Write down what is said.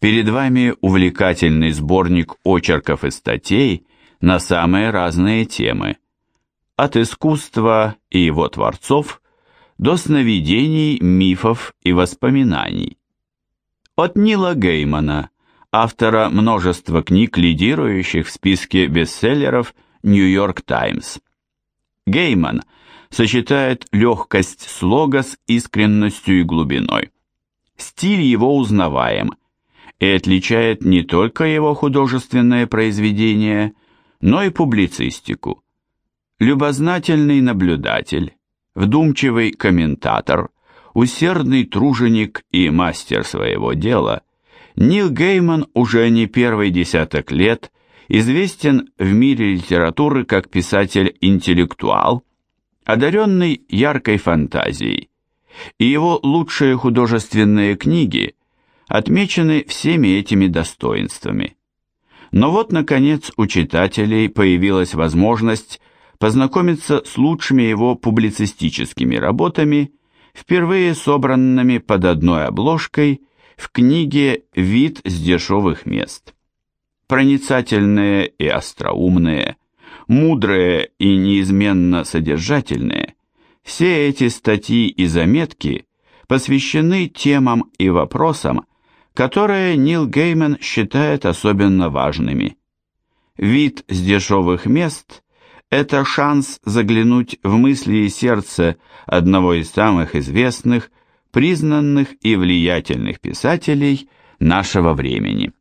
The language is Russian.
Перед вами увлекательный сборник очерков и статей на самые разные темы. От искусства и его творцов до сновидений, мифов и воспоминаний. От Нила Геймана, автора множества книг, лидирующих в списке бестселлеров «Нью-Йорк Таймс». Гейман сочетает легкость слога с искренностью и глубиной. Стиль его узнаваем и отличает не только его художественное произведение, но и публицистику. Любознательный наблюдатель, вдумчивый комментатор, усердный труженик и мастер своего дела, Нил Гейман уже не первый десяток лет известен в мире литературы как писатель-интеллектуал, одаренный яркой фантазией, и его лучшие художественные книги отмечены всеми этими достоинствами. Но вот, наконец, у читателей появилась возможность познакомиться с лучшими его публицистическими работами, впервые собранными под одной обложкой в книге «Вид с дешевых мест». Проницательные и остроумные, мудрые и неизменно содержательные, все эти статьи и заметки посвящены темам и вопросам, которые Нил Гейман считает особенно важными. Вид с дешевых мест – это шанс заглянуть в мысли и сердце одного из самых известных, признанных и влиятельных писателей нашего времени.